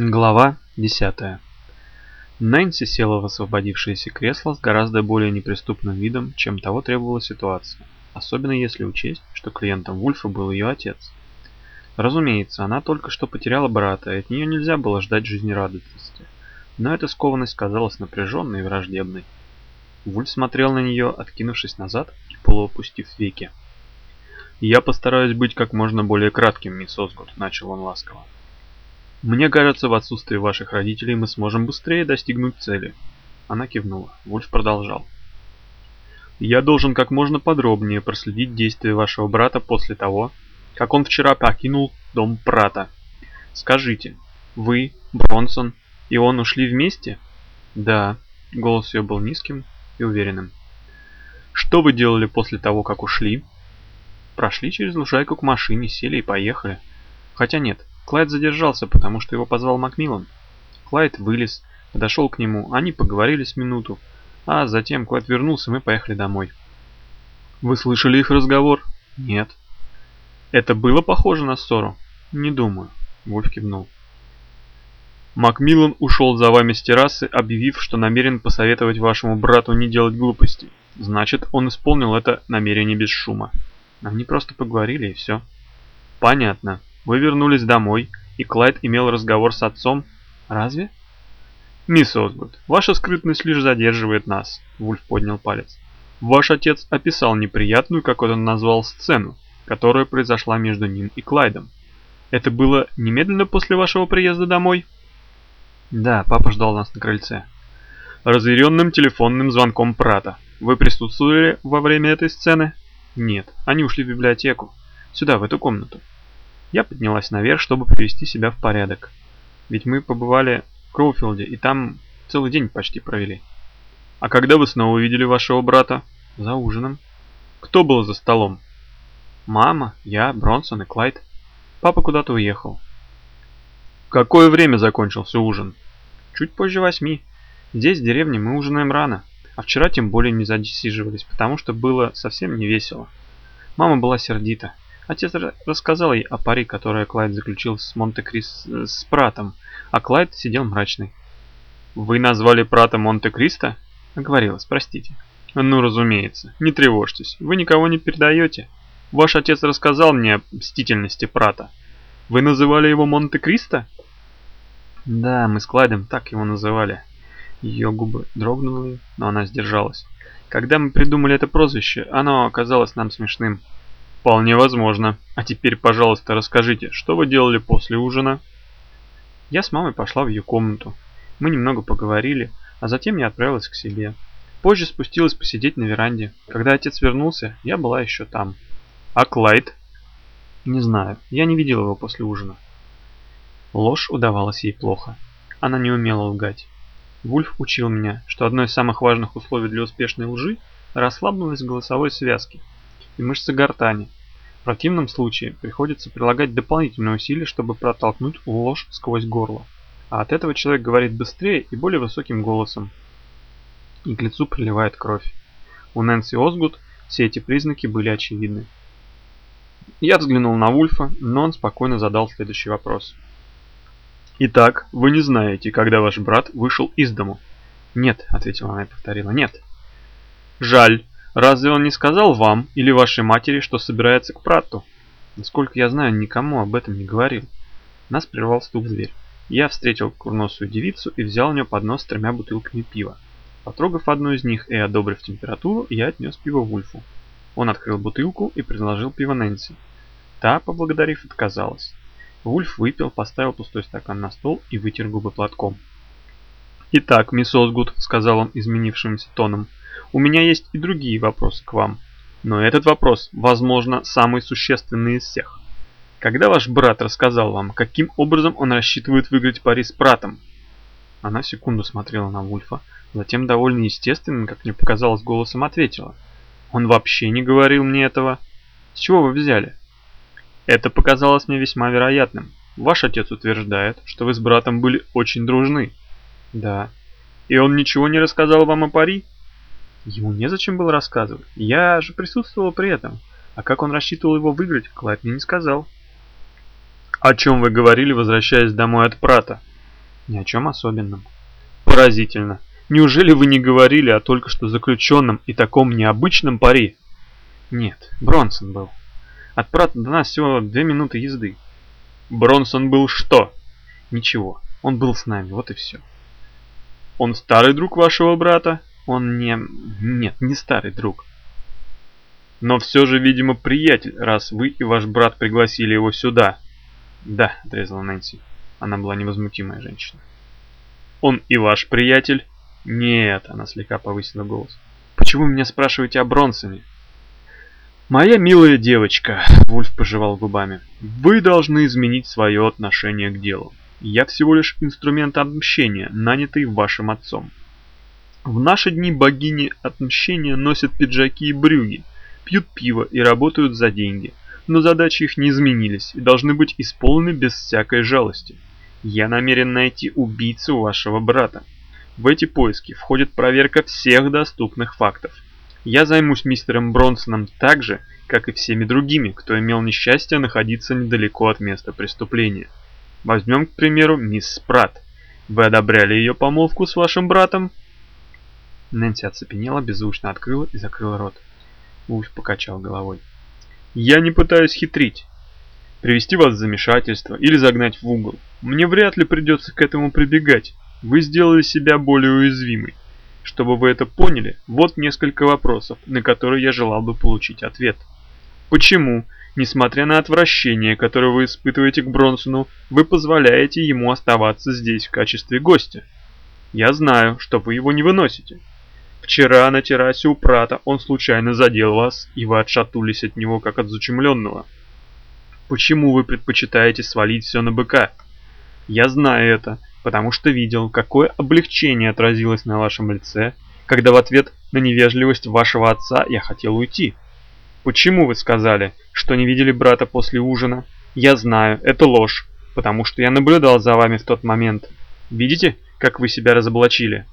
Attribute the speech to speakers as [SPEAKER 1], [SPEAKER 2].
[SPEAKER 1] Глава 10. Нэнси села в освободившееся кресло с гораздо более неприступным видом, чем того требовала ситуация, особенно если учесть, что клиентом Вульфа был ее отец. Разумеется, она только что потеряла брата, и от нее нельзя было ждать жизнерадостности, но эта скованность казалась напряженной и враждебной. Вульф смотрел на нее, откинувшись назад и полуопустив веки. «Я постараюсь быть как можно более кратким, мисс Осгуд», — начал он ласково. Мне кажется, в отсутствие ваших родителей мы сможем быстрее достигнуть цели. Она кивнула. Вульф продолжал. Я должен как можно подробнее проследить действия вашего брата после того, как он вчера покинул дом Прата. Скажите, вы, Бронсон и он ушли вместе? Да. Голос ее был низким и уверенным. Что вы делали после того, как ушли? Прошли через лужайку к машине, сели и поехали. Хотя нет, Клайд задержался, потому что его позвал Макмиллан. Клайд вылез, подошел к нему, они поговорили с минуту, а затем Клайд вернулся, мы поехали домой. Вы слышали их разговор? Нет. Это было похоже на ссору? Не думаю. Вольф кивнул. Макмиллан ушел за вами с террасы, объявив, что намерен посоветовать вашему брату не делать глупостей. Значит, он исполнил это намерение без шума. Они просто поговорили и все. Понятно. Вы вернулись домой, и Клайд имел разговор с отцом. Разве? Мисс Осгуд, ваша скрытность лишь задерживает нас, Вульф поднял палец. Ваш отец описал неприятную, как он назвал, сцену, которая произошла между ним и Клайдом. Это было немедленно после вашего приезда домой? Да, папа ждал нас на крыльце. Разъяренным телефонным звонком Прата. Вы присутствовали во время этой сцены? Нет, они ушли в библиотеку. Сюда, в эту комнату. Я поднялась наверх, чтобы привести себя в порядок. Ведь мы побывали в Кроуфилде и там целый день почти провели. А когда вы снова увидели вашего брата? За ужином. Кто был за столом? Мама, я, Бронсон и Клайд. Папа куда-то уехал. В какое время закончился ужин? Чуть позже восьми. Здесь, в деревне, мы ужинаем рано. А вчера тем более не задесиживались, потому что было совсем не весело. Мама была сердита. Отец рассказал ей о паре, которое Клайд заключил с Монте-Крис э, с Пратом, а Клайд сидел мрачный. «Вы назвали Прата Монте-Кристо?» «Оговорилась, простите». «Ну, разумеется. Не тревожьтесь. Вы никого не передаете. Ваш отец рассказал мне о мстительности Прата. Вы называли его Монте-Кристо?» «Да, мы с Клайдом так его называли». Ее губы дрогнули, но она сдержалась. Когда мы придумали это прозвище, оно оказалось нам смешным. Вполне возможно. А теперь, пожалуйста, расскажите, что вы делали после ужина? Я с мамой пошла в ее комнату. Мы немного поговорили, а затем я отправилась к себе. Позже спустилась посидеть на веранде. Когда отец вернулся, я была еще там. А Клайд? Не знаю, я не видел его после ужина. Ложь удавалась ей плохо. Она не умела лгать. Вульф учил меня, что одно из самых важных условий для успешной лжи – расслабленность голосовой связки – и мышцы гортани. В противном случае приходится прилагать дополнительные усилия, чтобы протолкнуть ложь сквозь горло. А от этого человек говорит быстрее и более высоким голосом. И к лицу приливает кровь. У Нэнси Озгуд все эти признаки были очевидны. Я взглянул на Вульфа, но он спокойно задал следующий вопрос. «Итак, вы не знаете, когда ваш брат вышел из дому?» «Нет», — ответила она и повторила, «нет». «Жаль, Разве он не сказал вам или вашей матери, что собирается к Прату? Насколько я знаю, никому об этом не говорил. Нас прервал стук в дверь. Я встретил курносую девицу и взял у нее поднос с тремя бутылками пива. Потрогав одну из них и одобрив температуру, я отнес пиво Вульфу. Он открыл бутылку и предложил пиво Нэнси. Та, поблагодарив, отказалась. Вульф выпил, поставил пустой стакан на стол и вытер губы платком. «Итак, мисс Озгуд», — сказал он изменившимся тоном, у меня есть и другие вопросы к вам. Но этот вопрос, возможно, самый существенный из всех. Когда ваш брат рассказал вам, каким образом он рассчитывает выиграть пари с братом? Она секунду смотрела на Вульфа, затем довольно естественным, как мне показалось, голосом ответила. Он вообще не говорил мне этого. С чего вы взяли? Это показалось мне весьма вероятным. Ваш отец утверждает, что вы с братом были очень дружны. Да. И он ничего не рассказал вам о пари? Ему незачем было рассказывать. Я же присутствовал при этом. А как он рассчитывал его выиграть, Клайд мне не сказал. «О чем вы говорили, возвращаясь домой от Прата?» Ни о чем особенном. Поразительно. Неужели вы не говорили о только что заключенном и таком необычном пари? Нет, Бронсон был. От Прата до нас всего две минуты езды. Бронсон был что? Ничего, он был с нами, вот и все. Он старый друг вашего брата? Он не... Нет, не старый друг. Но все же, видимо, приятель, раз вы и ваш брат пригласили его сюда. Да, отрезала Нэнси. Она была невозмутимая женщина. Он и ваш приятель? Нет, она слегка повысила голос. Почему вы меня спрашиваете о Бронсоне? «Моя милая девочка», — Вульф пожевал губами, — «вы должны изменить свое отношение к делу. Я всего лишь инструмент отмщения, нанятый вашим отцом. В наши дни богини отмщения носят пиджаки и брюги, пьют пиво и работают за деньги, но задачи их не изменились и должны быть исполнены без всякой жалости. Я намерен найти убийцу вашего брата. В эти поиски входит проверка всех доступных фактов. Я займусь мистером Бронсоном так же, как и всеми другими, кто имел несчастье находиться недалеко от места преступления. Возьмем, к примеру, мисс Спрат. Вы одобряли ее помолвку с вашим братом? Нэнси оцепенела, беззвучно открыла и закрыла рот. Вульф покачал головой. «Я не пытаюсь хитрить. Привести вас в замешательство или загнать в угол. Мне вряд ли придется к этому прибегать. Вы сделали себя более уязвимой. Чтобы вы это поняли, вот несколько вопросов, на которые я желал бы получить ответ. Почему, несмотря на отвращение, которое вы испытываете к Бронсону, вы позволяете ему оставаться здесь в качестве гостя? Я знаю, что вы его не выносите. Вчера на террасе у Прата он случайно задел вас, и вы отшатнулись от него, как от зачумленного. Почему вы предпочитаете свалить все на быка? Я знаю это, потому что видел, какое облегчение отразилось на вашем лице, когда в ответ на невежливость вашего отца я хотел уйти. Почему вы сказали, что не видели брата после ужина? Я знаю, это ложь, потому что я наблюдал за вами в тот момент. Видите, как вы себя разоблачили?